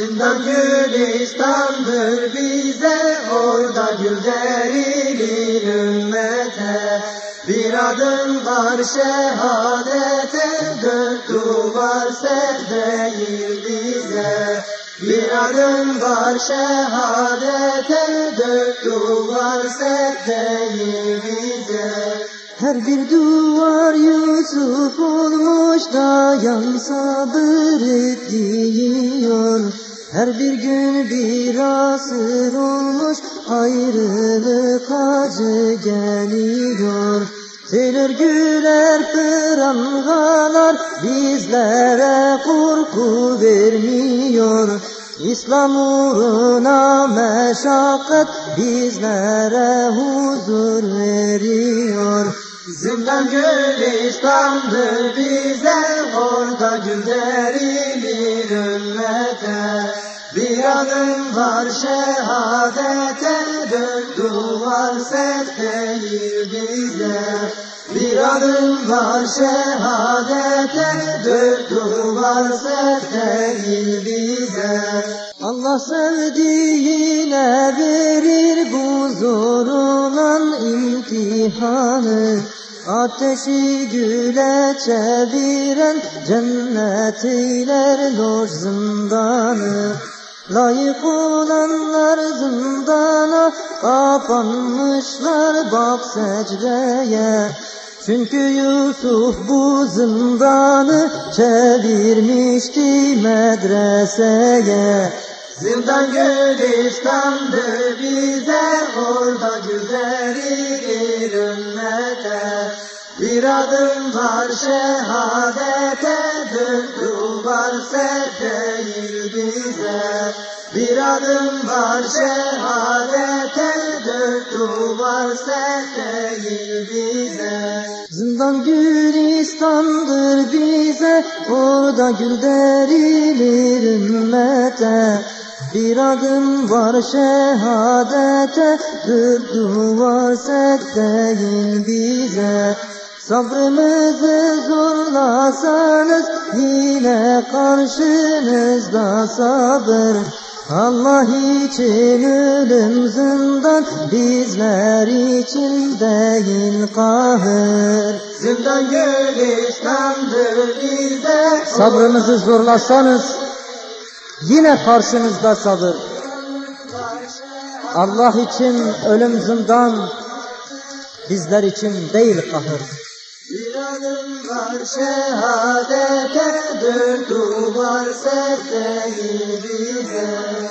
Zindan gülistandır bize orada gül derilir ümmete. Bir adım var şehadete dört duvar ser bize. Bir adım var şehadete dört duvar ser bize. Her bir duvar Yusuf olmuş dayan sabır et diyor. Her bir gün bir asır olmuş ayrılık acı geliyor. Sel örgüler prangalar bizlere korku vermiyor. İslam uğruna meşakkat bizlere huzur veriyor. Zindan gülistandır bize orada gül derilir ümmete. Bir adım var şehadete dört duvar set değil bize. Bir adım var şehadete dört duvar set değil bize. Allah sevdiğine verir bu zor olan imtihanı. Ateşi güle çeviren cennet eyler loş zindanı. Layık olanlar zindana kapanmışlar bak secdeye. Çünkü Yusuf bu zindanı çevirmişti medreseye. Zindan gülistandır bize orada güzelidir ümmete. Bir adım var şehadete dört duvar set değil bize. Bir adım var şehadete dört duvar set değil bize. Zindan gülistandır bize orada gül derilir ümmete. Bir adım var şehadete, dört duvar set değil bize. Sabrımızı zorlasanız yine karşınızda sabır. Allah için ölüm zindan, bizler için değil kahır. Zindan gülistandır bize. Sabrınızı zorlasanız yine karşınızda sabır. Allah için ölüm zindan, bizler için değil kahır. Bir adım var şehadete dört duvar set değil bize.